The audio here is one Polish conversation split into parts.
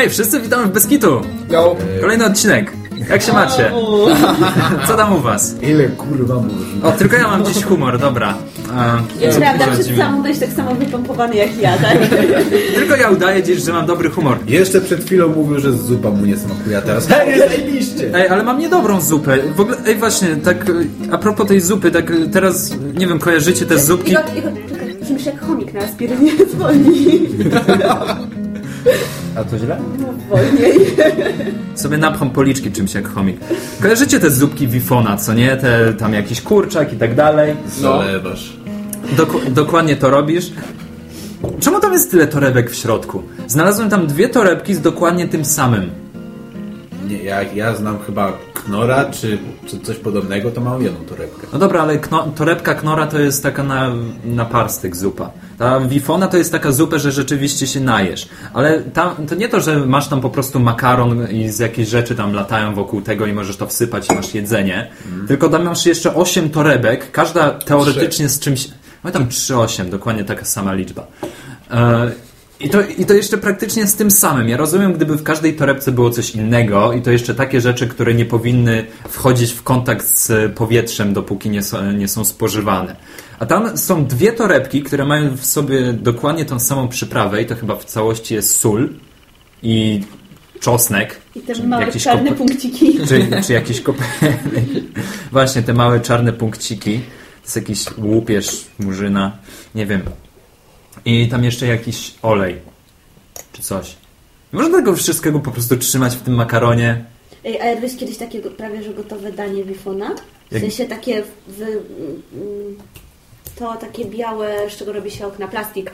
Hej, wszyscy witamy w Beskitu! Yo. Kolejny odcinek. Jak się macie? Co tam u was? Ile kurwa można? O, tylko ja mam dziś humor, dobra. A, Prawda, mi? samą dość tak samo wypompowany jak ja, tak? Tylko ja udaję dziś, że mam dobry humor. Jeszcze przed chwilą mówił, że zupa mu nie smakuje, a teraz hej, zajebiście! Ej, ale mam niedobrą zupę. W ogóle, ej właśnie, tak a propos tej zupy, tak teraz, nie wiem, kojarzycie te zupki? Igor, Igor, czekaj, brzmisz jak chomik na aspirynie, zwolnij. A to źle? No, wolniej. Sobie napcham policzki czymś jak chomik. Kojarzycie te zupki Wifona, co nie? Te, tam jakiś kurczak i tak dalej. Zalewasz. Dok- dokładnie to robisz. Czemu tam jest tyle torebek w środku? Znalazłem tam dwie torebki z dokładnie tym samym. Nie, ja, ja znam chyba Knora, czy, czy coś podobnego, to mam jedną torebkę. No dobra, ale kno, torebka knora to jest taka na, na parstyk zupa. Ta wifona to jest taka zupa, że rzeczywiście się najesz. Ale tam, to nie to, że masz tam po prostu makaron i z jakieś rzeczy tam latają wokół tego i możesz to wsypać i masz jedzenie. Tylko tam masz jeszcze 8 torebek, każda teoretycznie z czymś... No tam 3-8, dokładnie taka sama liczba. E, i to, I to jeszcze praktycznie z tym samym. Ja rozumiem, gdyby w każdej torebce było coś innego i to jeszcze takie rzeczy, które nie powinny wchodzić w kontakt z powietrzem, dopóki nie są, nie są spożywane. A tam są dwie torebki, które mają w sobie dokładnie tą samą przyprawę i to chyba w całości jest sól i czosnek. I te małe jakiś czarne punkciki. czy, czy jakiś koperek. Właśnie te małe czarne punkciki. To jest jakiś łupież, murzyna, nie wiem. I tam jeszcze jakiś olej. Czy coś. Można tego wszystkiego po prostu trzymać w tym makaronie. Ej, a jadłeś kiedyś takie prawie, że gotowe danie Wifona? W Jak- sensie takie w... mm, To takie białe, z czego robi się okna, plastik.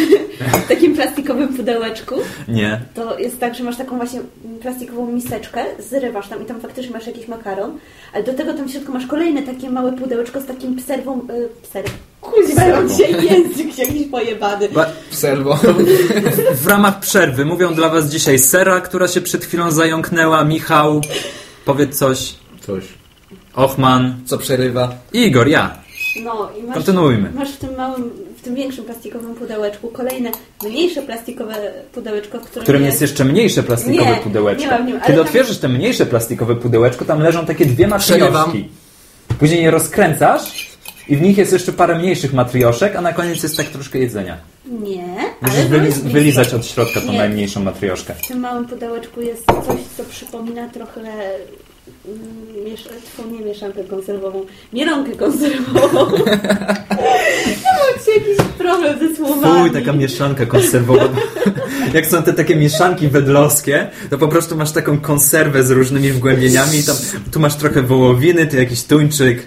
w takim plastikowym pudełeczku. Nie. To jest tak, że masz taką właśnie plastikową miseczkę, zrywasz tam i tam faktycznie masz jakiś makaron, ale do tego tam w środku masz kolejne takie małe pudełeczko z takim pserwą... Y, pser... Mam dzisiaj język jakiś pojebany. Ba- Serwo. w ramach przerwy mówią dla was dzisiaj Sera, która się przed chwilą zająknęła, Michał, powiedz coś, Coś. Ochman Co przerywa. i Igor, ja. No i masz, Kontynuujmy. masz w tym małym, w tym większym plastikowym pudełeczku kolejne mniejsze plastikowe pudełeczko, w którym, W którym jest jeszcze mniejsze plastikowe Nie, pudełeczko. nie ma w nim, ale Kiedy tam- otwierzysz te mniejsze plastikowe pudełeczko, tam leżą takie dwie matrioszki. Później je rozkręcasz i w nich jest jeszcze parę mniejszych matrioszek, a na koniec jest tak troszkę jedzenia. Nie, Musisz wyliz- wylizać od środka tą Nie. najmniejszą matrioszkę. W tym małym pudełeczku jest coś, co przypomina trochę mm, miesz- nie mieszankę konserwową, mielonkę konserwową. Mam ci jakiś problem ze słowami. Fuj, taka mieszanka konserwowa. Jak są te takie mieszanki wedlowskie, to po prostu masz taką konserwę z różnymi wgłębieniami i tam, tu masz trochę wołowiny, tu jakiś tuńczyk.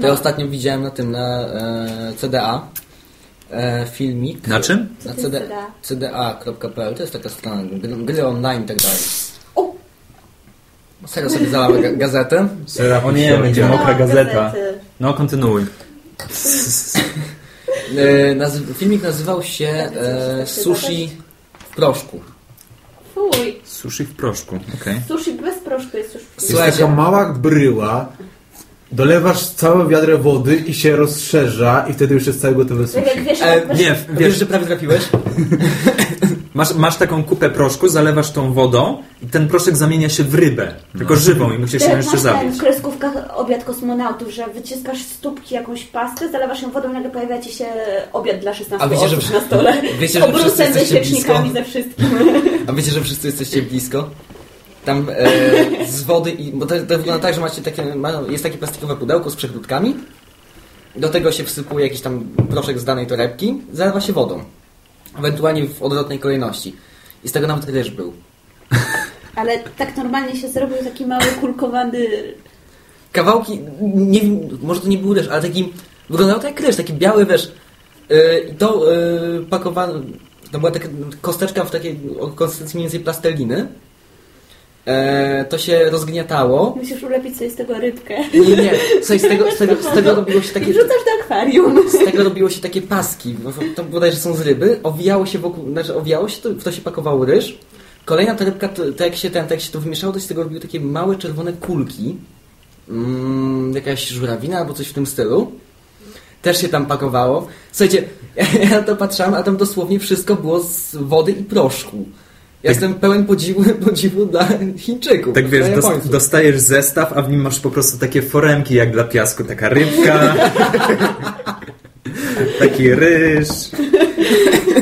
To ja ostatnio widziałem na tym, na e, CDA e, filmik. Na czym? Na CD, jest cda.pl to jest taka strona, gry, gry online i tak dalej. Serio sobie zalałem ga gazetę. Sera O nie, będzie No, mokra gazeta. gazety. No, kontynuuj. E, filmik nazywał się e, Sushi w proszku. Fuj. Sushi w proszku, okej. Sushi bez proszku jest już Jest taka mała bryła, dolewasz całe wiadro wody i się rozszerza i wtedy już jest cały gotowy Tak jak sushi. wiesz, E, masz- Nie, Wiesz, wiesz, że prawie trafiłeś? masz, masz taką kupę proszku, zalewasz tą wodą i ten proszek zamienia się w rybę, tylko żywą i musisz ją jak jeszcze masz ten zabić. w kreskówkach obiad kosmonautów, że wyciskasz z tubki jakąś pastę, zalewasz ją wodą i nagle pojawia ci się obiad dla 16 A wiecie, że osób wszy- na stole. wiecie, z że wszyscy obrusem, ze jesteście świecznikami, blisko? ze wszystkim. A wiecie, że wszyscy jesteście blisko? Tam e, z wody i... Bo to, to wygląda tak, że macie takie... Jest takie plastikowe pudełko z przechródkami. Do tego się wsypuje jakiś tam proszek z danej torebki. Zalewa się wodą. Ewentualnie w odwrotnej kolejności. I z tego nawet ryż był. Ale tak normalnie się zrobił taki mały, kulkowany... Kawałki... Nie wiem, może to nie był ryż, ale taki... Wyglądał to jak ryż, taki biały, wiesz... I to pakowane... To była taka kosteczka w takiej konsystencji mniej więcej plasteliny. E, to się rozgniatało. Musisz ulepić sobie z tego rybkę. Nie, nie, z tego, z tego, z tego robiło się takie... wrzucasz do akwarium. Z tego robiło się takie paski, to bodajże są z ryby, owijało się wokół, znaczy owijało się, to, w to się pakował ryż. Kolejna torebka, to, to jak się ten, to jak się to wymieszało, to się z tego robiły takie małe czerwone kulki. Mm, jakaś żurawina albo coś w tym stylu. też się tam pakowało. Słuchajcie, ja na to patrzyłem, a tam dosłownie wszystko było z wody i proszku. Ja jestem pełen podziwu, podziwu dla Chińczyków. Tak wiesz, dos, dostajesz zestaw, a w nim masz po prostu takie foremki jak dla piasku. Taka rybka, taki ryż,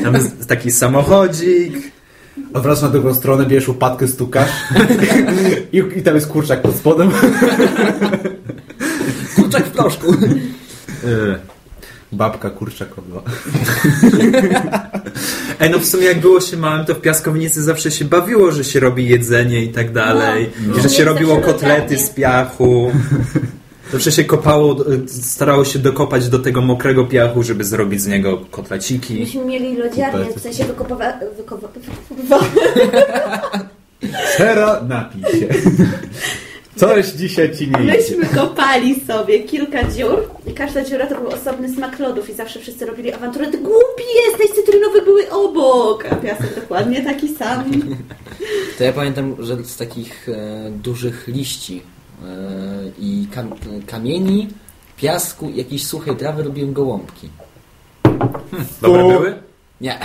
tam jest taki samochodzik. Odwracasz na drugą stronę, bierzesz łopatkę, stukasz i, i tam jest kurczak pod spodem. Kurczak w proszku. Yy. Babka kurczakowa. Ej, no w sumie jak było się małym, to w piaskownicy zawsze się bawiło, że się robi jedzenie i tak dalej. No. I że się No. robiło kotlety z piachu. Zawsze się kopało, y, starało się dokopać do tego mokrego piachu, żeby zrobić z niego kotleciki. Myśmy mieli lodziarnię, w sensie wykopowa... wykowa... Sera, napij się. Coś dzisiaj ci nie idzie. Myśmy kopali sobie kilka dziur i każda dziura to był osobny smak lodów i zawsze wszyscy robili awanturę. Ty głupi jesteś, cytrynowe były obok, a piasek dokładnie taki sam. To ja pamiętam, że z takich e, dużych liści e, i kam, kamieni, piasku i jakiejś suchej trawy robiłem gołąbki. Dobre były? Nie.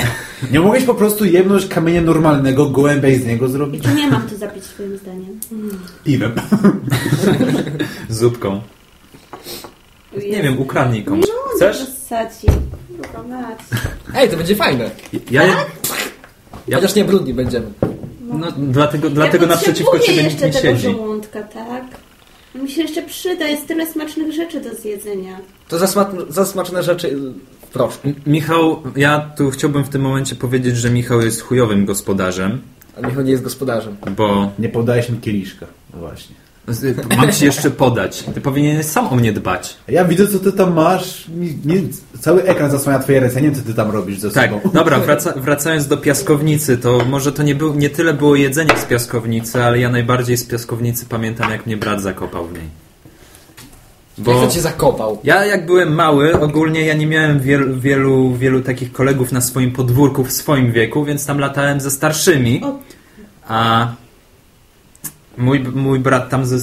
Nie mogłeś po prostu jebnąć kamienia normalnego, gołębia i z niego zrobić? Nie mam to zapić swoim zdaniem. Piwem. Zupką. Nie wiem, ukradnij No, komuś. Chcesz? Sadzi. Wykonać. Ej, to będzie fajne. Ja, ja, Chociaż nie brudni będziemy. no, dlatego, dlatego ja naprzeciwko ciebie nikt jeszcze nie tego siedzi. żołądka, tak? Mi się jeszcze przyda, jest tyle smacznych rzeczy do zjedzenia. To zasma zasmaczone rzeczy Michał, ja tu chciałbym w tym momencie powiedzieć, że Michał jest chujowym gospodarzem, A Michał nie jest gospodarzem. bo Nie podałeś mi kieliszka. No właśnie. mam ci jeszcze podać. Ty powinieneś sam o mnie dbać. Ja widzę, co ty tam masz. Nie, cały ekran zasłania twoje ręce. Nie wiem, co ty tam robisz ze Tak, sobą. dobra, wraca, wracając do piaskownicy, to może to nie, był, nie tyle było jedzenie z piaskownicy, ale ja najbardziej z piaskownicy pamiętam, jak mnie brat zakopał w niej. Bo... Jak to cię zakopał? ja jak byłem mały, ogólnie ja nie miałem wielu, wielu, wielu takich kolegów na swoim podwórku w swoim wieku, więc tam latałem ze starszymi, a mój, mój brat tam ze...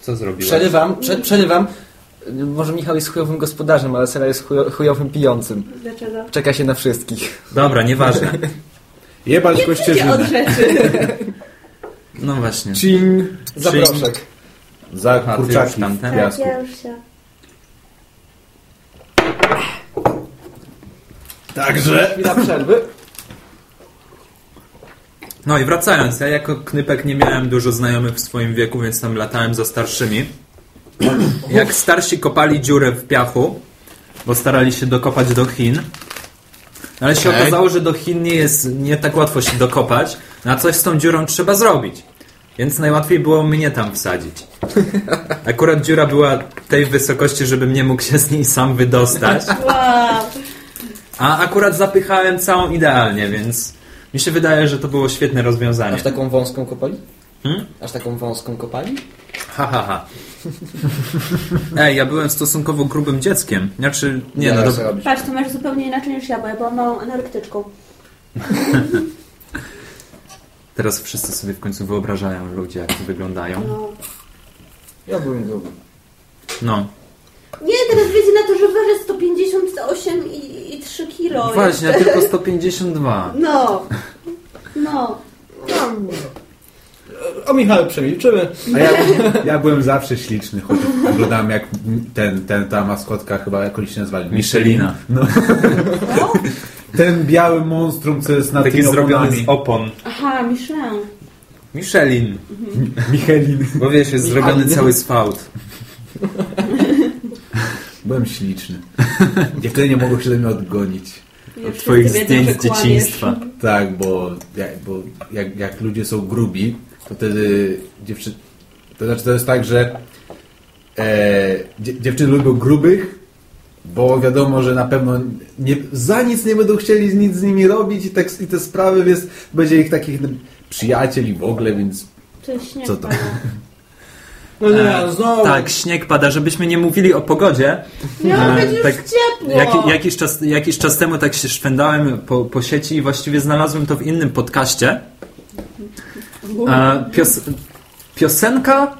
Co zrobił? Przerywam, prze, przerywam. Może Michał jest chujowym gospodarzem, ale Sera jest chujo, chujowym pijącym. Dlaczego? Czeka się na wszystkich. Dobra, nieważne. Jebać Idzie od rzeczy. No właśnie. Cing. Zaproszek. Za Aha, kurczaki w Tak, piasku. ja już się... Także... Chwila przerwy. No i wracając, ja jako knypek nie miałem dużo znajomych w swoim wieku, więc tam latałem za starszymi. Jak starsi kopali dziurę w piachu, bo starali się dokopać do Chin, ale się Okej. okazało, że do Chin nie jest nie tak łatwo się dokopać, no a coś z tą dziurą trzeba zrobić. Więc najłatwiej było mnie tam wsadzić. Akurat dziura była tej wysokości, żebym nie mógł się z niej sam wydostać. Wow. A akurat zapychałem całą idealnie, więc mi się wydaje, że to było świetne rozwiązanie. Aż taką wąską kopali? Hmm? Aż taką wąską kopali? Ha, ha, ha. Ej, ja byłem stosunkowo grubym dzieckiem. Znaczy, nie, no Zaraz to. Patrz, to masz zupełnie inaczej niż ja, bo ja byłam małą anorektyczką. teraz wszyscy sobie w końcu wyobrażają ludzie, jak wyglądają. No. Ja byłem gruby. No. Nie, teraz wyjdzie na to, że waży 158 i, i 3 kilo. Właśnie, jeszcze. tylko 152. No. No. O Michale przemilczymy. A ja, ja byłem zawsze śliczny, choć oglądałem jak ten, ten, ta maskotka chyba jakoś się nazwali. Michelina. No. Ten biały monstrum, co jest na Taki tymi zrobiony z opon. Aha, Michelin. Michelin. Michelin. Bo wiesz, jest zrobiony cały fałd. Byłem śliczny. Dziewczyny nie mogły się do mnie odgonić. Już wszyscy Twoich zdjęć z dzieciństwa. Tak, bo, jak, bo jak, jak ludzie są grubi, to wtedy dziewczyny... To znaczy to jest tak, że e, dzie, dziewczyny lubią grubych, bo wiadomo, że na pewno nie, za nic nie będą chcieli nic z nimi robić i, tak, i te sprawy, więc będzie ich takich przyjaciel i w ogóle, więc śnieg Co to? pada. No nie, E, znowu. Tak, śnieg pada, żebyśmy nie mówili o pogodzie. Miało E, być już tak, ciepło. Jaki, jakiś, czas, jakiś czas temu tak się szwendałem po, po sieci i właściwie znalazłem to w innym podcaście. E, pios, piosenka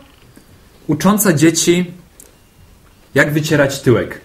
ucząca dzieci jak wycierać tyłek.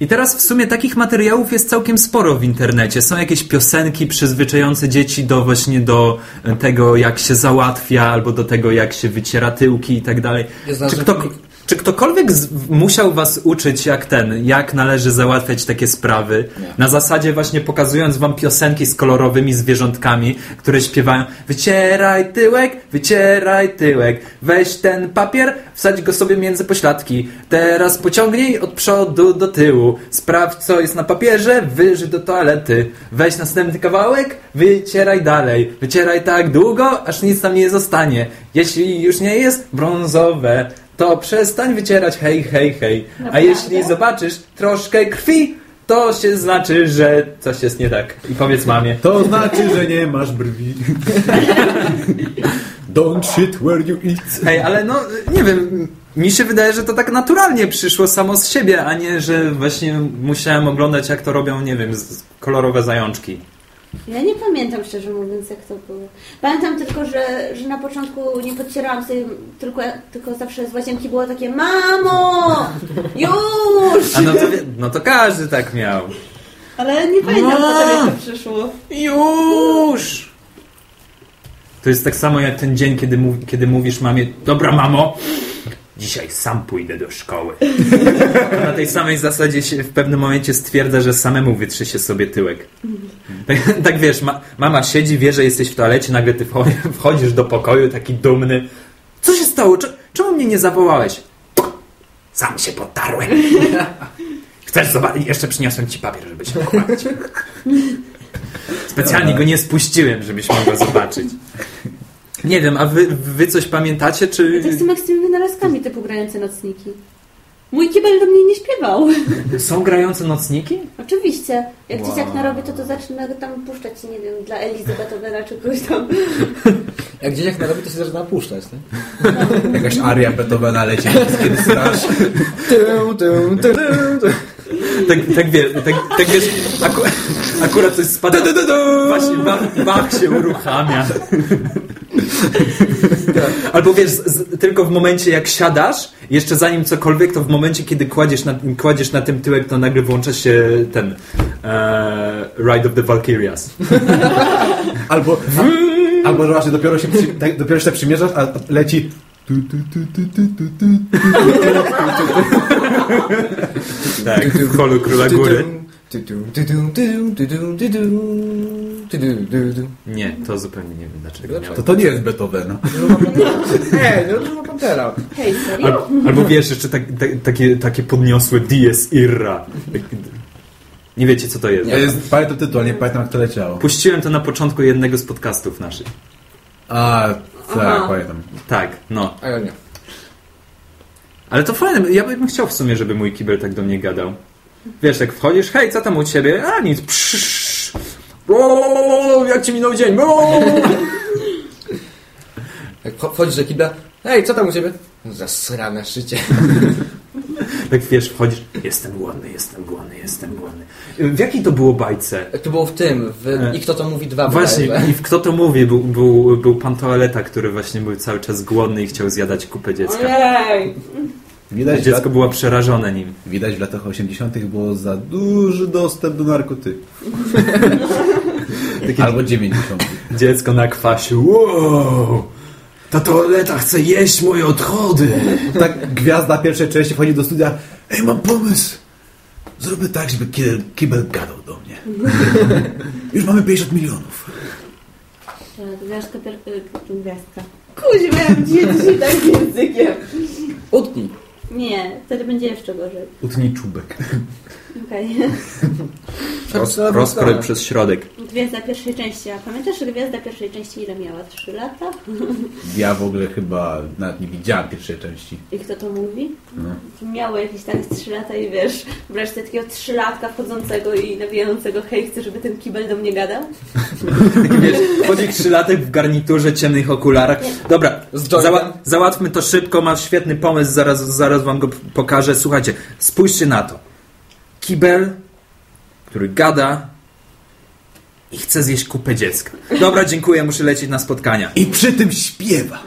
I teraz w sumie takich materiałów jest całkiem sporo w internecie. Są jakieś piosenki przyzwyczające dzieci do właśnie do tego, jak się załatwia, albo do tego, jak się wyciera tyłki i tak dalej. Czy, kto. Czy ktokolwiek z, musiał was uczyć jak ten, jak należy załatwiać takie sprawy? Na zasadzie właśnie pokazując wam piosenki z kolorowymi zwierzątkami, które śpiewają Wycieraj tyłek, wycieraj tyłek, weź ten papier, wsadź go sobie między pośladki, teraz pociągnij od przodu do tyłu, sprawdź co jest na papierze, wyżyj do toalety, weź następny kawałek, wycieraj dalej, wycieraj tak długo, aż nic tam nie zostanie. Jeśli już nie jest brązowe, to przestań wycierać hej, hej, hej. A Naprawdę? jeśli zobaczysz troszkę krwi, to się znaczy, że coś jest nie tak. I powiedz mamie. To znaczy, że nie masz brwi. Don't shit where you eat. Hej, ale no, nie wiem, mi się wydaje, że to tak naturalnie przyszło samo z siebie, a nie, że właśnie musiałem oglądać, jak to robią, nie wiem, kolorowe zajączki. Ja nie pamiętam szczerze mówiąc jak to było. Pamiętam tylko, że, że na początku nie podcierałam sobie, tylko, tylko zawsze z łazienki było takie Mamo! Już! A no to, no to każdy tak miał. Ale nie pamiętam potem jak to przyszło. Już! To jest tak samo jak ten dzień, kiedy, mów, kiedy mówisz mamie, dobra mamo, dzisiaj sam pójdę do szkoły. Na tej samej zasadzie się w pewnym momencie stwierdza, że samemu wytrzy się sobie tyłek. Tak, tak wiesz, ma, mama siedzi, wie, że jesteś w toalecie, nagle ty wcho- wchodzisz do pokoju taki dumny. Co się stało? Cze- Czemu mnie nie zawołałeś? Sam się potarłem. Chcesz zobaczyć? Jeszcze przyniosłem ci papier, żeby się pochwalić. Specjalnie go nie spuściłem, żebyś mogła zobaczyć. Nie wiem, a wy, wy coś pamiętacie, czy... Tak samo jak z tymi wynalazkami typu grające nocniki. Mój kibel do mnie nie śpiewał. Są grające nocniki? Oczywiście. Jak Wow. dzieciak narobi, to to zaczyna tam puszczać, nie wiem, dla Elizy Beethovena czy kogoś tam. Jak dzieciak narobi, to się zaczyna puszczać, nie? Jakaś aria Beethovena leci, kiedy strasz. Tak, tak, wie, tak, tak wiesz, aku, akurat coś spada... Właśnie Bach, Bach się uruchamia. Albo wiesz, z, z, tylko w momencie jak siadasz, jeszcze zanim cokolwiek, to w momencie kiedy kładziesz na, kładziesz na tym tyłek, to nagle włącza się ten e, Ride of the Valkyrias. Albo, a, albo właśnie dopiero się, tak, dopiero się tak przymierzasz, a leci... Tak, w holu Króla Góry. Nie, to zupełnie nie wiem dlaczego. To to nie jest Beethovena. Nie, no to Pantera. Hej. Albo wiesz, jeszcze tak, tak, takie, takie podniosłe Dies Irra. Nie wiecie, co to jest. Ja jest pamiętam tytuł, nie pamiętam, jak to leciało. Puściłem to na początku jednego z podcastów naszych. A, tak, pamiętam. Tak, no. A ja nie. Ale to fajne, ja bym chciał w sumie, żeby mój kibel tak do mnie gadał. Wiesz, jak wchodzisz, hej, co tam u ciebie? A nic, psz, jak ci minął dzień? O. Jak wcho- wchodzisz do kibla, hej, co tam u ciebie? Zasrane szycie. Tak wiesz, wchodzisz, jestem głodny, jestem głodny, jestem głodny. W jakiej to było bajce? To było w tym, w E. I kto to mówi dwa Właśnie, bodajże. i w Kto to mówi? Był, był, był pan toaleta, który właśnie był cały czas głodny i chciał zjadać kupę dziecka. Ojej! Widać, Dziecko lat, było przerażone nim. widać w latach 80. było za duży dostęp do narkotyków. Albo 90. Dziecko na kwasie. Wow! Ta toaleta chce jeść moje odchody! Tak gwiazda pierwszej części wchodzi do studia. Ej, mam pomysł. Zróbmy tak, żeby kibel, kibel gadał do mnie. Już mamy 50 milionów. Gwiazdka, pier... y, gwiazdka. Kuźwa, dzisiaj tak językiem. Utnij. Nie, wtedy będzie jeszcze gorzej. Utnij czubek. Okej. Roz, rozkroj przez środek. Gwiazda pierwszej części. A pamiętasz, że gwiazda pierwszej części ile miała? Trzy lata? Ja w ogóle chyba nawet nie widziałem pierwszej części. I kto to mówi? No. Miało jakieś tak z trzy lata i wiesz, sobie takiego trzylatka wchodzącego i nawijającego hej, chcę, żeby ten kibel do mnie gadał? Wiesz, chodzi trzylatek w garniturze, ciemnych okularach. Dobra, zała załatwmy to szybko, mam świetny pomysł, zaraz, zaraz wam go pokażę. Słuchajcie, spójrzcie na to. Kibel, który gada i chce zjeść kupę dziecka. Dobra, dziękuję, muszę lecieć na spotkania. I przy tym śpiewa.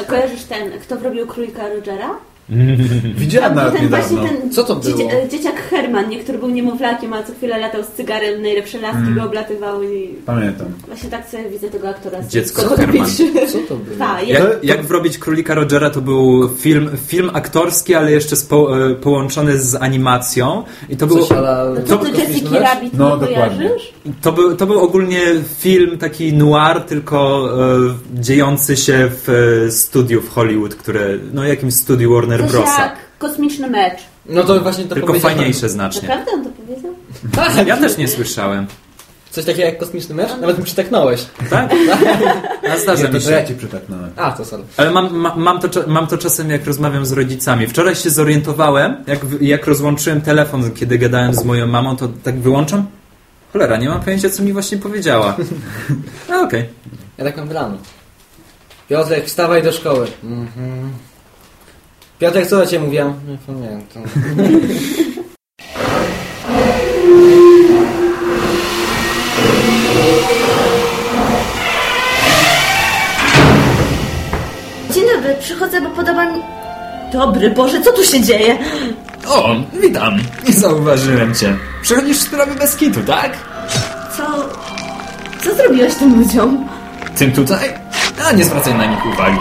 A kojarzysz ten, kto wrobił królika Rogera? Widziałem nawet ten niedawno. ten Co to było? dzieci- dzieciak Herman, nie, który był niemowlakiem, a co chwilę latał z cygarem, najlepsze laski Mm. go oblatywały i Pamiętam. właśnie tak sobie widzę tego aktora. z- Dziecko z- Herman. Co to było? Tak, Jak, To- jak wrobić królika Rogera to był film, film aktorski, ale jeszcze spo, e, połączony z animacją. I to był, Coś ala... No to, to kosmiczny Jessica? Rabbit No, nie dokładnie. to, był, to był ogólnie film taki noir, tylko e, dziejący się w e, studiu w Hollywood, które, no jakimś studiu Warner Coś Brosa. jak kosmiczny mecz. No to właśnie to Tylko fajniejsze znacznie. Naprawdę on to powiedział? Tak, Ja też nie słyszałem. Coś takiego jak kosmiczny mecz? Nawet mi przytaknąłeś. Tak? A zdarza Nie, mi to ja się. ci przytaknąłem. A, to sorry. Ale mam, ma, mam, to, mam to czasem, jak rozmawiam z rodzicami. Wczoraj się zorientowałem, jak, w- jak rozłączyłem telefon, kiedy gadałem z moją mamą, to tak wyłączam. Cholera, nie mam pojęcia, co mi właśnie powiedziała. No okej. Ja tak mam rano. Piotrek, wstawaj do szkoły. Mhm. Piotrek, co do ciebie mówiłam? Nie pamiętam. Dzień dobry, przychodzę, bo podoba mi... Dobry, Boże, co tu się dzieje? O, witam. Nie zauważyłem cię. Przychodzisz w sprawie bez kitu, tak? Co... Co zrobiłeś tym ludziom? Tym tutaj? A nie zwracaj na nich uwagi.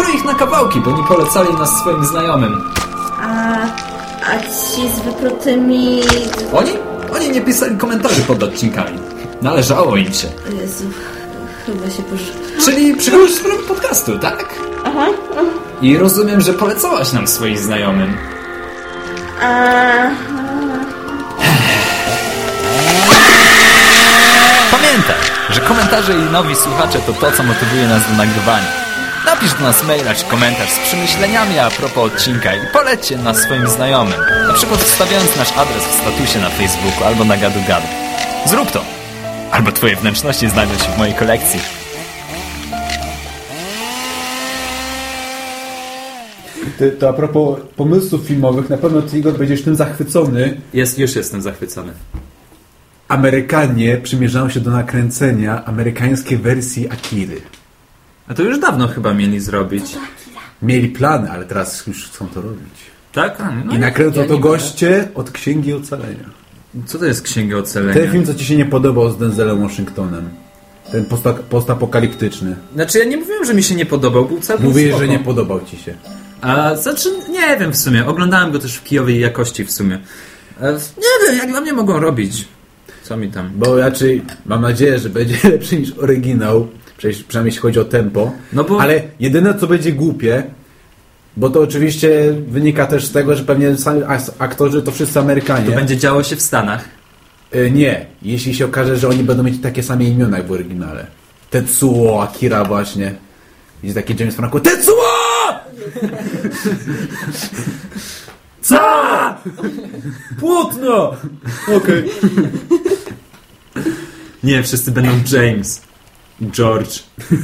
Krój ich na kawałki, bo nie polecali nas swoim znajomym. A... A ci z wyprutymi... Oni? Oni nie pisali komentarzy pod odcinkami. Należało im się. Jezu, chyba się posz... Czyli przychodzisz sprawie podcastu, tak? Aha. I rozumiem, że polecałaś nam swoim znajomym. A... Pamiętaj, że komentarze i nowi słuchacze to to, co motywuje nas do nagrywania. Napisz do nas maila czy komentarz z przemyśleniami a propos odcinka i polećcie nas swoim znajomym. Na przykład wstawiając nasz adres w statusie na Facebooku albo na gadu gadu. Zrób to! Albo twoje wnętrzności znajdą się w mojej kolekcji. Ty, to a propos pomysłów filmowych, na pewno ty Igor będziesz tym zachwycony. Jest, już jestem zachwycony. Amerykanie przymierzają się do nakręcenia amerykańskiej wersji Akiry. A to już dawno chyba mieli zrobić. Mieli plany, ale teraz już chcą to robić. Tak? A, no I nakręcą ja to goście od Księgi Ocalenia. co to jest Księga Ocalenia? Ten film, co ci się nie podobał z Denzelem Washingtonem. Ten posta- postapokaliptyczny. Znaczy ja nie mówiłem, że mi się nie podobał, był całkiem Mówisz, że nie podobał ci się. A znaczy, nie wiem w sumie. Oglądałem go też w kijowej jakości w sumie. Nie wiem, jak dla mnie mogą robić. Co mi tam? Bo raczej mam nadzieję, że będzie lepszy niż oryginał. Przecież- Przynajmniej jeśli chodzi o tempo. No bo- Ale jedyne co będzie głupie, bo to oczywiście wynika też z tego, że pewnie sami aktorzy to wszyscy Amerykanie. To będzie działo się w Stanach. E, Nie, jeśli się okaże, że oni będą mieć takie same imiona jak w oryginale. Tetsuo, Akira właśnie. Jest taki James Franco. Tetsuo! Co? Płótno! Okej. Nie, wszyscy będą James, George,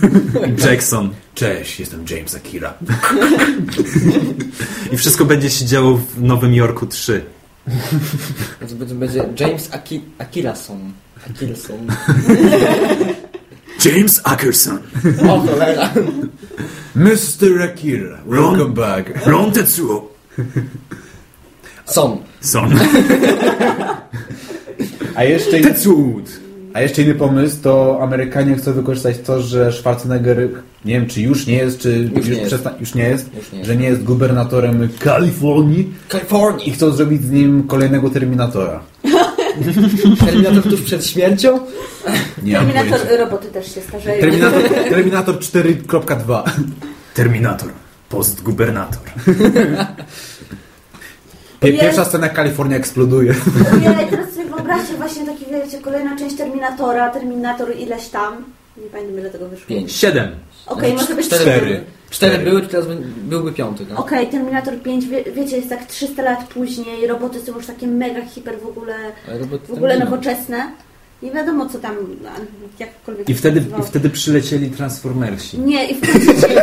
Jackson. Cześć, jestem James Akira. I wszystko będzie się działo w Nowym Jorku 3. To będzie, będzie James Aki Akirason. Akilson. James Ackerson. O cholera. Mr. Akira, welcome back. Ron Tetsuo. Son. Son. A jeszcze, a jeszcze inny pomysł, to Amerykanie chcą wykorzystać to, że Schwarzenegger, nie wiem czy już nie jest, czy Już nie jest. już nie jest, Już nie jest. że nie jest gubernatorem Kalifornii Kalifornii. i chcą zrobić z nim kolejnego Terminatora. Terminator tuż przed śmiercią? Nie mam Terminator, roboty też się starzeją. Terminator, Terminator 4.2. Terminator. Postgubernator. Pierwsza scena Kalifornia eksploduje. Ojej, teraz wyobraźcie właśnie taki, wiecie, kolejna część Terminatora, Terminator ileś tam. Nie pamiętam ile tego wyszło. Pięć. Siedem. Okej, może być Cztery. Cztery. Cztery były, teraz by- byłby piąty, no. Okej, Terminator 5, wie, wiecie, jest tak 300 lat później, roboty są już takie mega hiper w ogóle, w ogóle nowoczesne. Nie wiadomo co tam, jakkolwiek I wtedy. I wtedy przylecieli Transformersi. Nie, i w, końcu siedzi,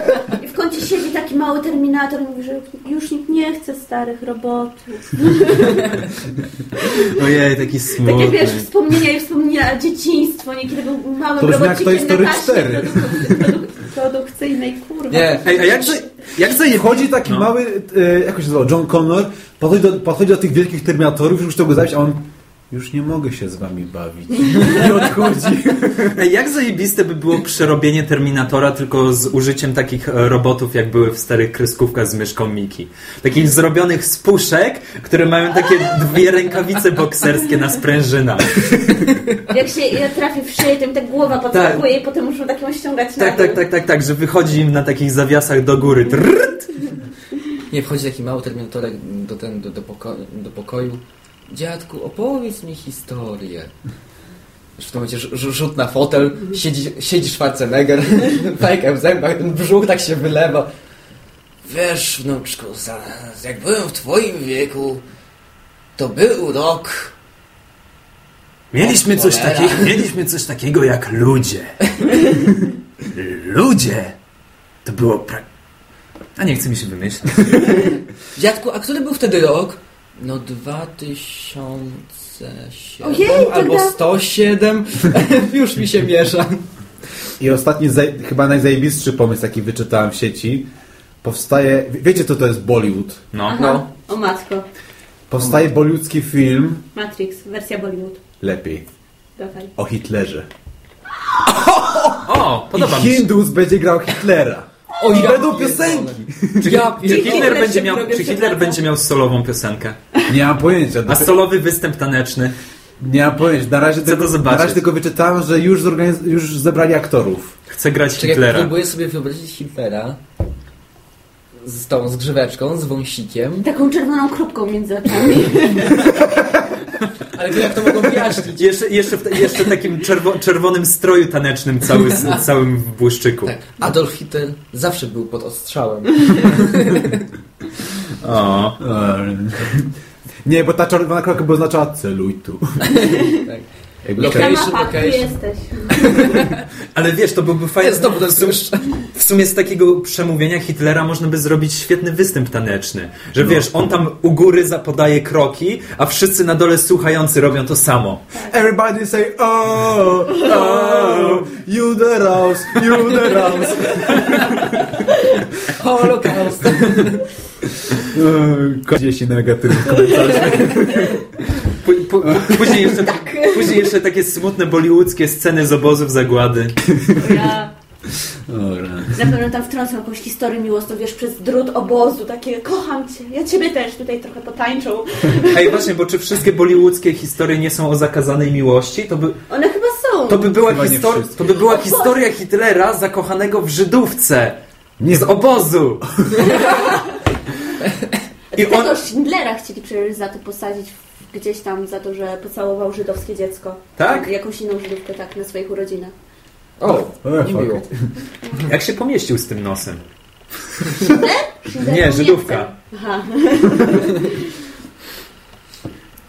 i w końcu siedzi taki mały Terminator i mówi, że już nikt nie chce starych robotów. Ojej, taki smutny. Takie wiesz, wspomnienia i wspomnienia dzieciństwo, niekiedy był małym To robocikiem Toy Story na taśmie 4. produk- produk- produkcyjnej, kurwa. Nie, Ej, a jak to, Jak. Wchodzi taki No. mały, e, jak się nazywał, John Connor, podchodzi do, podchodzi do tych wielkich Terminatorów, już chce go zabić, a on już nie mogę się z wami bawić. I odchodzi. Jak zajebiste by było przerobienie Terminatora tylko z użyciem takich e, robotów, jak były w starych kreskówkach z myszką Miki. Takich zrobionych z puszek, które mają takie dwie rękawice bokserskie na sprężynach. Jak się je trafi w szyję, to im tak głowa podskakuje i potem muszą taką ściągać na Tak, dół. tak, tak, tak, tak, że wychodzi im na takich zawiasach do góry. Trrrt. Nie, wchodzi taki mały terminatorek do, ten, do, do, poko do pokoju. Dziadku, opowiedz mi historię. Już w tym momencie rz- rzut na fotel, siedzi, siedzi Schwarzenegger, fajkę w zębach, ten brzuch tak się wylewa. Wiesz, wnuczku, jak byłem w twoim wieku, to był rok. Mieliśmy coś, takiego, mieliśmy coś takiego jak ludzie. Ludzie. To było pra... A nie chce mi się wymyśleć. Dziadku, a który był wtedy rok? No 2007 Ojej, albo da- 107. Już mi się miesza. I ostatni, chyba najzajebistszy pomysł, jaki wyczytałem w sieci, powstaje, wie- wiecie co to jest Bollywood? No. Aha. No. O matko. Powstaje bollywoodzki film, Matrix, wersja Bollywood. lepiej, Dawaj. o Hitlerze. O, podoba I mi się. Hindus będzie grał Hitlera. O, I ja będą piosenki. Ja Czy. Hitler, będzie miał, czy Hitler będzie miał solową piosenkę? Nie mam pojęcia. A solowy występ taneczny? Nie mam pojęcia. Na razie, Chcę tylko, to zobaczyć. na razie tylko wyczytałem, że już, już zebrali aktorów. Chce grać Czekaj, Hitlera. próbuję sobie wyobrazić Hitlera z tą zgrzeweczką, z wąsikiem. Taką czerwoną kropką między oczami. Ale jak to mogą wyjaśnić? Jeszcze, jeszcze, w, jeszcze takim czerwo, czerwonym stroju tanecznym cały, całym w błyszczyku. Tak, Adolf Hitler zawsze był pod ostrzałem. O. Nie, bo ta czerwona kropka by oznaczała celuj tu. Tak. Jakby Location, location. jesteś. Ale wiesz, to byłby fajny... Jest znowu ten w, sumie, słysz. w sumie z takiego przemówienia Hitlera można by zrobić świetny występ taneczny. Że wiesz, on tam u góry zapodaje kroki, a wszyscy na dole słuchający robią to samo. Everybody say oh, oh, you the rose, you the rose. Holokaust. Gdzieś się negatywny komentarz. P- p- później, jeszcze, później jeszcze takie smutne bollywoodzkie sceny z obozów zagłady. Ja Dobra. na pewno tam wtrącą jakąś historię miłosną, wiesz, przez drut obozu, takie kocham cię, ja ciebie też tutaj trochę potańczą. Ej, właśnie, bo czy wszystkie bollywoodzkie historie nie są o zakazanej miłości? To by, One chyba są. to by, była, Chyba nie histor- wszystkie. to by była historia Hitlera zakochanego w Żydówce. Nie, Z obozu. I on, Tego Schindlera chcieli przecież za to posadzić w- gdzieś tam, za to, że pocałował żydowskie dziecko. Tak? Jakąś inną żydówkę, tak, na swoich urodzinach. O, E, nie było. jak się pomieścił z tym nosem? Nie, Żydówka. Aha.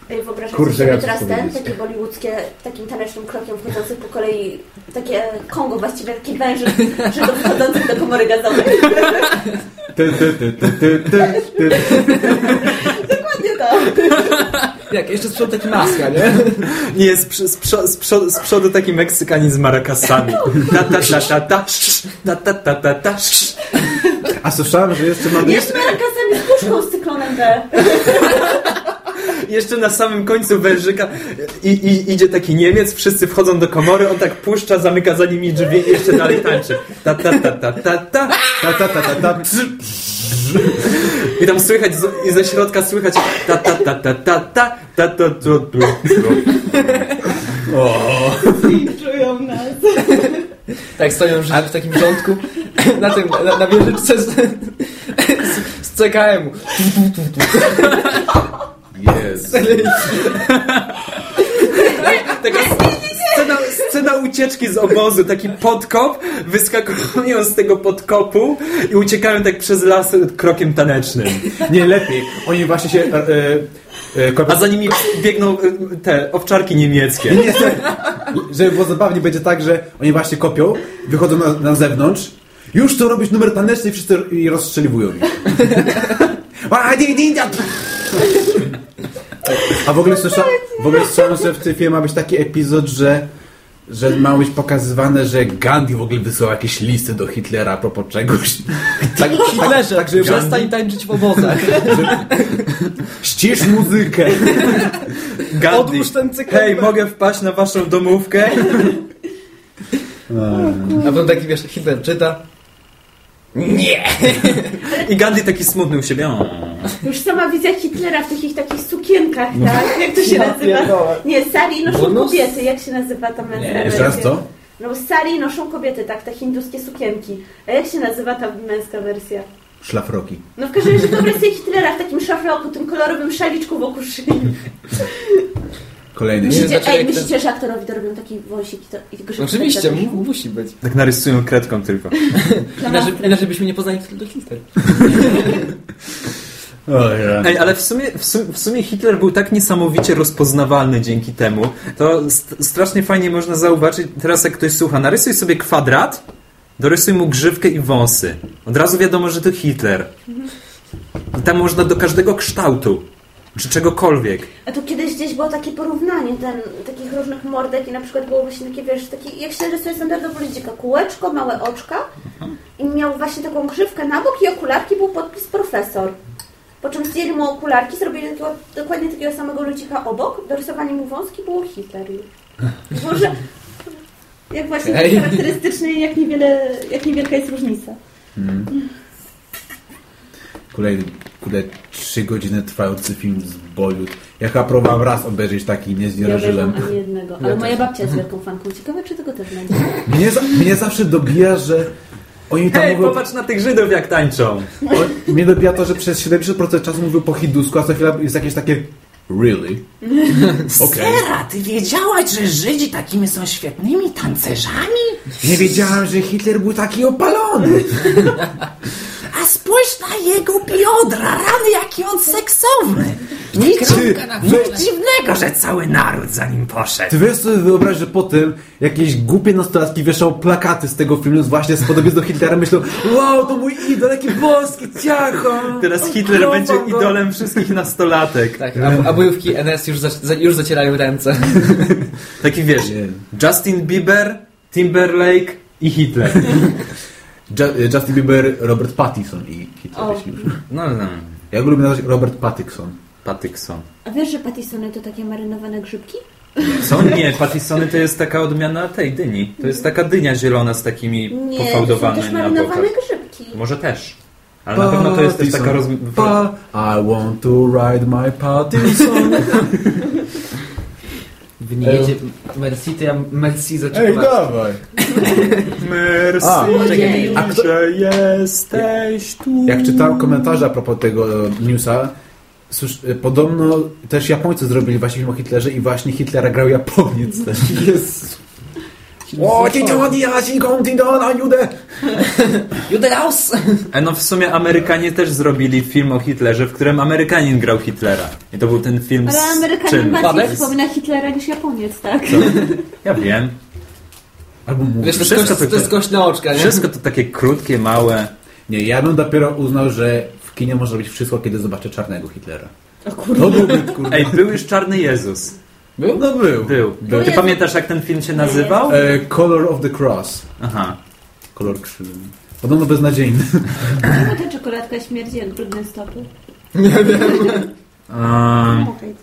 Wyobrażacie Kurczę, sobie ja teraz ten, takie bollywoodzkie, takim tanecznym krokiem wchodzący po kolei, takie Kongo właściwie, taki węży wchodzących do komory gazowej. Ty, ty, ty, ty, ty, ty, ty. Jak, jeszcze z przodu taki maska, nie? Nie, z, z, z, przodu, z przodu taki Meksykanin z marakasami. Ta ta ta ta ta ta ta ta ta ta. A słyszałem, że jeszcze mamy... Jest marakasami z puszką z cyklonem B. Jeszcze na samym końcu wężyka i, i, idzie taki Niemiec, wszyscy wchodzą do komory, on tak puszcza, zamyka za nimi drzwi i jeszcze dalej tańczy. Ta ta ta ta ta ta. Ta, ta, ta, ta, ta. I tam słychać, z, i ze środka słychać ta ta ta ta ta ta ta ta tu. Czują nas. Tak, stoją Żydzi w takim rządku na tym, na, na wieżyczce z, z, z CKM-u. Jest. Taka scena, scena ucieczki z obozu, taki podkop, wyskakują z tego podkopu i uciekają tak przez las krokiem tanecznym. Nie, lepiej. Oni właśnie się... E, e, kopią- A za nimi biegną y, te owczarki niemieckie. Nie, żeby było zabawnie, będzie tak, że oni właśnie kopią, wychodzą na, na zewnątrz, już to robić numer taneczny i wszyscy i rozstrzeliwują ich. A w ogóle słyszałem, w ogóle słyszałem, że w tym filmie ma być taki epizod, że że ma być pokazywane, że Gandhi w ogóle wysyłał jakieś listy do Hitlera a propos czegoś. Tak, Hitlerze, tak, żeby- przestań tańczyć w obozach. Ścisz muzykę. Gandhi. Odłóż ten cykl. Hej, mogę wpaść na waszą domówkę? A potem taki, wiesz, Hitler czyta. Nie! I Gandhi taki smutny u siebie. O. Już sama wizja Hitlera w takich takich sukienkach, tak? Jak to się Ja nazywa? pierdolę. Nie, sari noszą kobiety. Jak się nazywa ta męska Nie, jeszcze raz wersja? co? No sari noszą kobiety, tak, te hinduskie sukienki. A jak się nazywa ta męska wersja? Szlafroki. No w każdym razie to wersja Hitlera w takim szafroku, tym kolorowym szaliczku wokół szyi. Kolejny. Myślicie, znaczy, ej, jak myślicie, że aktorowi dorobią taki wąsik i, to, i grzybki Oczywiście, tak mu- musi być. Tak narysują kredką tylko. Inaczej, inaczej byśmy nie poznali to Hitler. Ej, ale w sumie, w, sumie, w sumie Hitler był tak niesamowicie rozpoznawalny dzięki temu. To st- strasznie fajnie można zauważyć, teraz jak ktoś słucha, narysuj sobie kwadrat, dorysuj mu grzywkę i wąsy. Od razu wiadomo, że to Hitler. I tam można do każdego kształtu, czy czegokolwiek. A tu kiedyś gdzieś było takie porównanie ten, takich różnych mordek i na przykład było właśnie takie, wiesz, taki, jak się rysuje standardowo ludzika, kółeczko, małe oczka i miał właśnie taką grzywkę na bok i okularki, był podpis profesor. Po czym zdjęli mu okularki, zrobili takiego, dokładnie takiego samego ludzika obok, dorysowali mu wąski, było Hitler. I Może, jak właśnie Ej. charakterystycznie, jak niewiele, jak niewielka jest różnica. Kolejny, kurde, trzy godziny trwający film z Bollywood. Ja chyba próbowałem raz obejrzeć taki, nie Ja zdzierżyłem. wierzę ani jednego, ale moja babcia jest wielką fanką. Ciekawe, czy tego też będzie. Mnie, za, mnie zawsze dobija, że oni tam Hej, mówią... popatrz na tych Żydów jak tańczą. O, mnie dobija to, że przez 70% czasu mówią po hindusku, a co chwila jest jakieś takie... Really? Okej. Sera, ty wiedziałaś, że Żydzi takimi są świetnymi tancerzami? Nie wiedziałem, że Hitler był taki opalony. A spójrz na jego biodra, rany jaki on seksowny. Nic, nic dziwnego, że cały naród za nim poszedł. Ty wiesz sobie wyobraź, że potem jakieś głupie nastolatki wieszą plakaty z tego filmu właśnie z podobieństwem do Hitlera myślą wow, to mój idol, jaki boski, ciacho. Teraz Hitler będzie go. idolem wszystkich nastolatek. Tak, a, a bojówki NS już, za, już zacierają ręce. Taki wiesz, Justin Bieber, Timberlake i Hitler. Ju- Justin Bieber, Robert Pattinson i Hitler. O. już. No, no. Ja go lubię nazwać Robert Pattinson. Pattyson. A wiesz, że patisony to takie marynowane grzybki? Co? Nie, Pattisony to jest taka odmiana tej dyni. To jest taka dynia zielona z takimi Nie, to są pofałdowanymi też na marynowane grzybki. Może też. Ale na pewno to jest też taka roz... Pa, I want to ride my Pattinson. Wy nie wiecie, Merci to ja Merci za Ej, dawaj. Merci, A, czekaj, a kto- że jesteś tu. Jak czytałem komentarze a propos tego newsa, Cóż, e, podobno też Japońcy zrobili właśnie film o Hitlerze i właśnie Hitlera grał Japoniec też. Jest. O, Judę! Judeaus! E, no w sumie Amerykanie też zrobili film o Hitlerze, w którym Amerykanin grał Hitlera. I to był ten film Ale z Amerykanin bardziej Padek? przypomina Hitlera niż Japoniec, tak? Ja wiem. Albo mówię. Wiesz, to, Wszystko jest, to- to jest kość na oczka, nie? Wszystko to takie krótkie, małe. Nie, ja bym dopiero uznał, że w kinie można robić wszystko, kiedy zobaczę czarnego Hitlera. To był być, kurde. Ej, był już Czarny Jezus. Był? No był. Był. Był Ty pamiętasz jak ten film się nazywał? E, Color of the Cross. Aha. Kolor krzywy. Podobno beznadziejny. Czemu ta czekoladka śmierdzi jak brudne stopy? Um, Okej.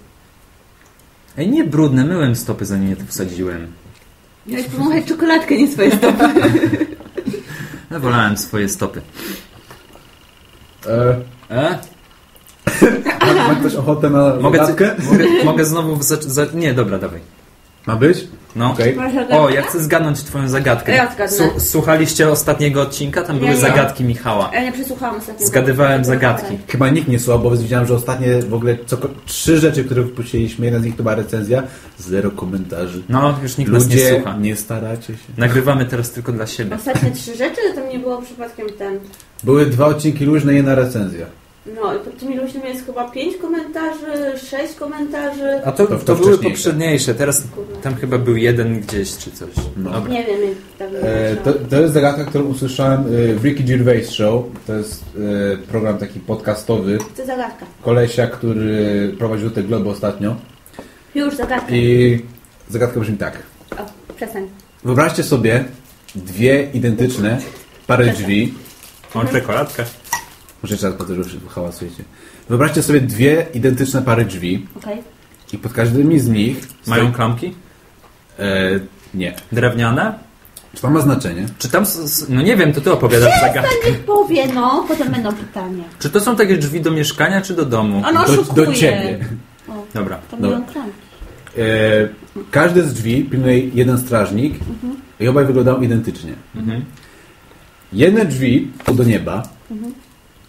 ej, nie brudne, myłem stopy zanim je tu wsadziłem. Miałeś powąchać czekoladkę, nie swoje stopy. Ja wolałem swoje stopy. E, E? Ma, ma ktoś ochotę na Mogę, zagadkę? mogę, mogę znowu... Za, za, nie, dobra, dawaj. Ma być? No. Zagadkę? O, ja chcę zgadnąć twoją zagadkę. Ja. Su- słuchaliście ostatniego odcinka? Tam były Nie, zagadki Michała. Ja nie przesłuchałam ostatnio. Zgadywałem zagadki. Chyba nikt nie słuchał, bo widziałem, że ostatnie w ogóle co, trzy rzeczy, które wypuściliśmy, jedna z nich to była recenzja, zero komentarzy. No, już nikt nas nie Ludzie, słucha. nie staracie się. Nagrywamy teraz tylko dla siebie. Ostatnie trzy rzeczy, to tam nie było przypadkiem ten. Były dwa odcinki luźne i jedna recenzja. No i pod tymi luźnymi jest chyba pięć komentarzy, sześć komentarzy. A to, To- to, to były poprzedniejsze, teraz tam chyba był jeden gdzieś czy coś. No. Dobra. Nie wiem, jak E, to, to jest zagadka, którą usłyszałem e, w Ricky Gervais Show. To jest e, program taki podcastowy. To zagadka. Kolesia, który prowadził te globy ostatnio. Już zagadka. I zagadka brzmi tak. O, Przestań. Wyobraźcie sobie dwie identyczne pary drzwi. Mam czekoladkę. Muszę jeszcze raz powtórzyć, hałasujecie. Wyobraźcie sobie dwie identyczne pary drzwi Okej. i pod każdymi z nich... Mają stoi- klamki? E, nie. Drewniane? Czy to ma znaczenie? Czy tam... No nie wiem, to ty opowiadasz zagadkę. Niech powie, no. Potem będą pytania. Czy to są takie drzwi do mieszkania, czy do domu? On Do, do ciebie. Dobra. To Dobra. mają klamki. E, każde z drzwi pilnuje jeden strażnik i obaj wyglądają identycznie. Mhm. Jedne drzwi to do nieba,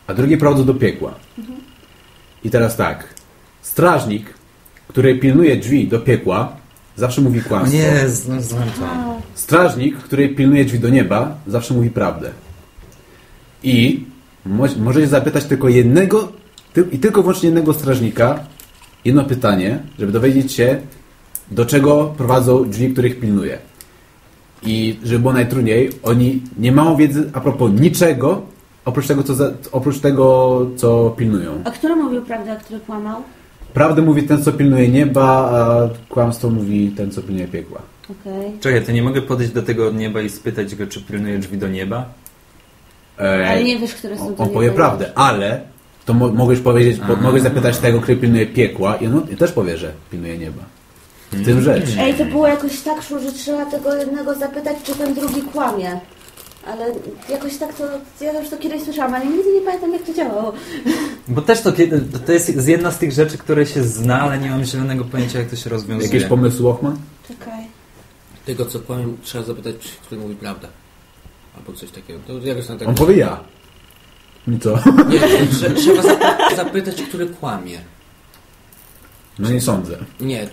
a drugie prowadzą do piekła. I teraz tak. Strażnik, który pilnuje drzwi do piekła, zawsze mówi kłamstwo. nie, znam, znam to. Strażnik, który pilnuje drzwi do nieba, zawsze mówi prawdę. I mo możecie zapytać tylko jednego, ty i tylko wyłącznie jednego strażnika, jedno pytanie, żeby dowiedzieć się, do czego prowadzą drzwi, których pilnuje. I żeby było najtrudniej, oni nie mają wiedzy a propos niczego, oprócz tego, co, za, oprócz tego, co pilnują. A kto mówił prawdę, a który kłamał? Prawdę mówi ten, co pilnuje nieba, a kłamstwo mówi ten, co pilnuje piekła. Okej. Czekaj, to nie mogę podejść do tego od nieba i spytać go, czy pilnuje drzwi do nieba? Ale nie wiesz, które są On, on powie prawdę, ale to mo mogłeś powiedzieć, po, mogłeś zapytać tego, który pilnuje piekła i on i też powie, że pilnuje nieba. W tym rzecz. Ej, to było jakoś tak, Szu, że trzeba tego jednego zapytać, czy ten drugi kłamie. Ale jakoś tak to, ja już to kiedyś słyszałam, ale nigdy nie pamiętam, jak to działało. Bo też to, kiedy- to jest z jedna z tych rzeczy, które się zna, ale nie mam zielonego pojęcia, jak to się rozwiązuje. Jakieś pomysły, Ochman? Czekaj. Tego co powiem, trzeba zapytać, który mówi prawdę. Albo coś takiego. To jakoś na tak... On powie ja. I co? Nie, trze- trzeba zap- zapytać, który kłamie. No nie sądzę. Nie,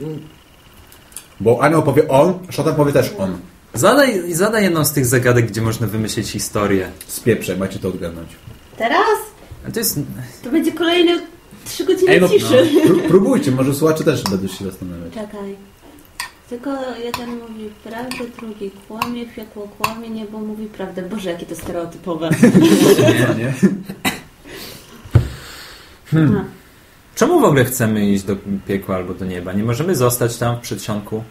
Bo Anioł powie on, Szatan powie też on. Zadaj, zadaj jedną z tych zagadek, gdzie można wymyślić historię. Z pieprzem, macie to odgadnąć. Teraz? A to jest... To będzie kolejne trzy godziny Ej, no, ciszy. Pró- próbujcie, może słuchacze też będą się zastanawiać. Czekaj. Tylko jeden mówi prawdę, drugi kłamie, piekło kłamie, niebo mówi prawdę. Boże, jakie to stereotypowe. No, nie? Hmm. Czemu w ogóle chcemy iść do piekła albo do nieba? Nie możemy zostać tam w przedsionku?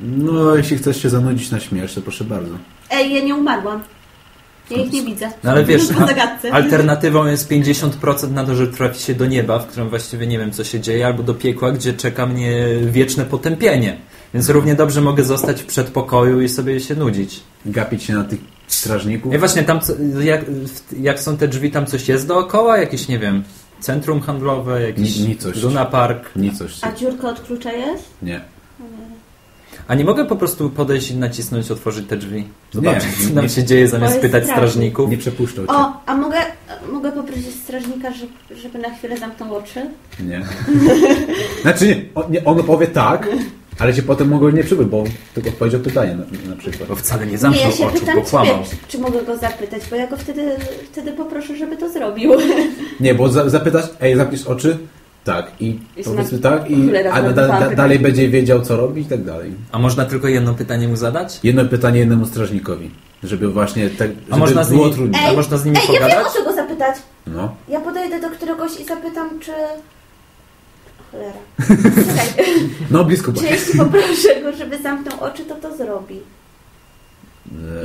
No, jeśli chcesz się zanudzić na śmierć, to proszę bardzo. Ej, ja nie umarłam. Ja ich nie widzę. No ale wiesz, alternatywą jest 50% na to, że trafi się do nieba, w którym właściwie nie wiem, co się dzieje, albo do piekła, gdzie czeka mnie wieczne potępienie. Więc równie dobrze mogę zostać w przedpokoju i sobie się nudzić. Gapić się na tych strażników. I właśnie tam, co- jak, jak są te drzwi, tam coś jest dookoła? Jakieś, nie wiem, centrum handlowe, jakiś Ni- nicość. Luna Park? Nic coś. A dziurka od klucza jest? Nie. A nie mogę po prostu podejść i nacisnąć, otworzyć te drzwi? Zobaczyć, Nie, co tam nie. się dzieje, zamiast pytać straszne. strażników. Nie przepuszczą cię. O, a mogę, mogę poprosić strażnika, żeby, żeby na chwilę zamknął oczy? Nie. Znaczy nie, on, nie, on powie tak, ale cię potem mogą nie przybyć, bo tylko odpowiedział pytanie na, na przykład. Bo wcale nie nie, zamknął ja się oczu, pytam bo kłamał. czy, czy mogę go zapytać, bo ja go wtedy, wtedy poproszę, żeby to zrobił. Nie, bo za, zapytasz, ej, zapisz oczy, tak, i I powiedzmy zna- tak, i, a da, da, dalej będzie wiedział, co robić i tak dalej. A można tylko jedno pytanie mu zadać? Jedno pytanie jednemu strażnikowi, żeby właśnie tak, żeby A można z było nimi- trudniej. A można z nimi Ej, ja wiem pogadać? o co go zapytać. No. Ja podejdę do któregoś i zapytam, czy... Cholera. Czekaj. no, blisko Czy było. jeśli poproszę go, żeby zamknął oczy, to to zrobi.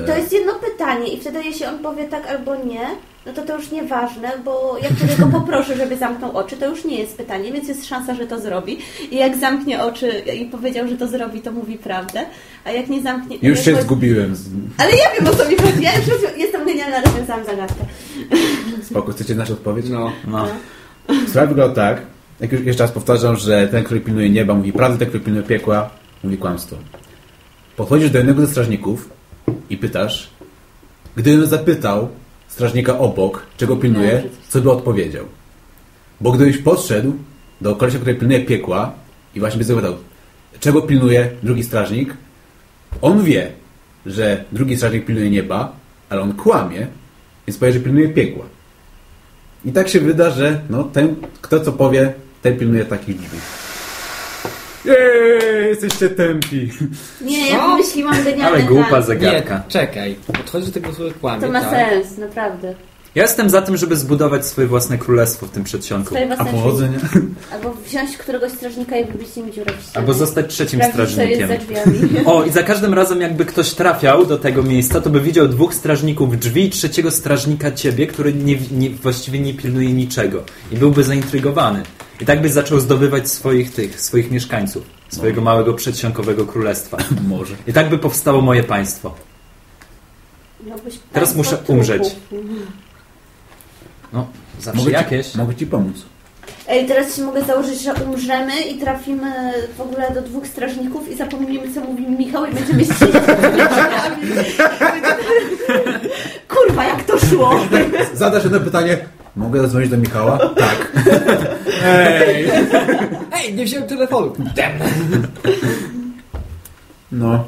I to jest jedno pytanie i wtedy jeśli on powie tak albo nie, no to to już nieważne, bo jak wtedy go poproszę, żeby zamknął oczy, to już nie jest pytanie, więc jest szansa, że to zrobi. I jak zamknie oczy i powiedział, że to zrobi, to mówi prawdę, a jak nie zamknie... Już się powie- zgubiłem. Ale ja wiem o co mi chodzi, ja już jestem genialna, rozwiązałam zagadkę. Spoko, chcecie znać odpowiedź? no. No. Sprawa wygląda tak, jak już jeszcze raz powtarzam, że ten, który pilnuje nieba, mówi prawdę, ten, który pilnuje piekła, mówi kłamstwo. Podchodzisz do jednego ze strażników i pytasz, gdybym zapytał strażnika obok, czego pilnuje, co by odpowiedział. Bo gdybyś podszedł do kolesia, który pilnuje piekła i właśnie by zapytał, czego pilnuje drugi strażnik, on wie, że drugi strażnik pilnuje nieba, ale on kłamie, więc powie, że pilnuje piekła. I tak się wyda, że no, ten, kto co powie, ten pilnuje takich drzwi. Jej, jesteście tępi. Nie, ja wymyśliłam genialny Ale głupa plan. zagadka. Nie, czekaj. Podchodzi do tego złego kłamie, To ma tak? sens, naprawdę. Ja jestem za tym, żeby zbudować swoje własne królestwo w tym przedsionku. Swoje A własne powodzenia? drzwi. Albo wziąć któregoś strażnika i wybić nim dziurę w ścianie. Albo zostać trzecim Sprawdzić, co jest strażnikiem. za drzwiami. O, i za każdym razem jakby ktoś trafiał do tego miejsca, to by widział dwóch strażników drzwi i trzeciego strażnika ciebie, który nie, nie, właściwie nie pilnuje niczego. I byłby zaintrygowany. I tak byś zaczął zdobywać swoich tych, swoich mieszkańców. Swojego małego przedsionkowego królestwa. Może. I tak by powstało moje państwo. Miałbyś Teraz państwo muszę umrzeć. No, zawsze Mogę jakieś. Ci, mogę ci pomóc. Ej, teraz się mogę założyć, że umrzemy i trafimy w ogóle do dwóch strażników i zapomnimy, co mówi Michał i będziemy się Kurwa, jak to szło? Zadasz jedno pytanie. Mogę zadzwonić do Michała? Tak. Ej, nie wziąłem telefonu. No.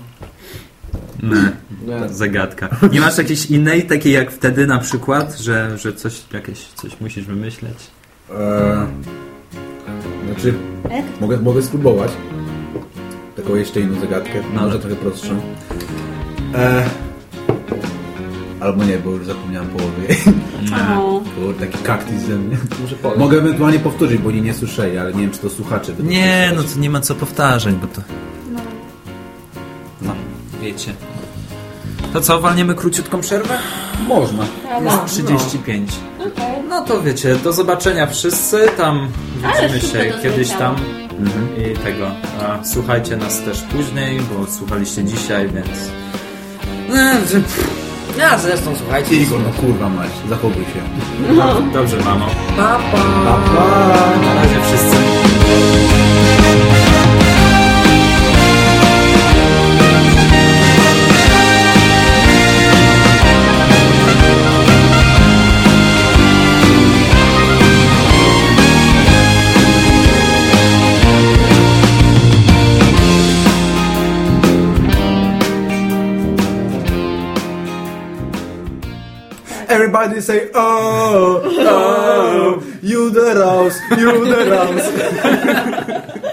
Nie, zagadka. Nie masz jakiejś innej, takiej jak wtedy na przykład, że, że coś, jakieś, coś musisz wymyśleć? Eee, znaczy, Jak? mogę, mogę spróbować. Taką jeszcze inną zagadkę. No. Może trochę prostszą. Eee, albo nie, bo już zapomniałem połowy. O. Był taki kaktus ze mnie. Mogę ewentualnie powtórzyć, bo oni nie słyszeli, ale nie wiem, czy to słuchacze Nie, no to nie ma co powtarzać, bo to... No, wiecie. To co, walniemy króciutką przerwę? Można. Jest 35. Okej. No to wiecie, do zobaczenia wszyscy. Tam widzimy się kiedyś tam. I tego. A słuchajcie nas też później, bo słuchaliście dzisiaj, więc. No, że- Ja zresztą słuchajcie. Igor, no kurwa mać, zachowuj się. Dobrze, mamo. Pa, pa. Pa, pa. Na razie wszyscy. Everybody say, oh, oh, you the rose, you the rose.